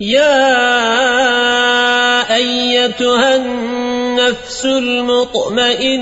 يا أيتها النفس المطمئنة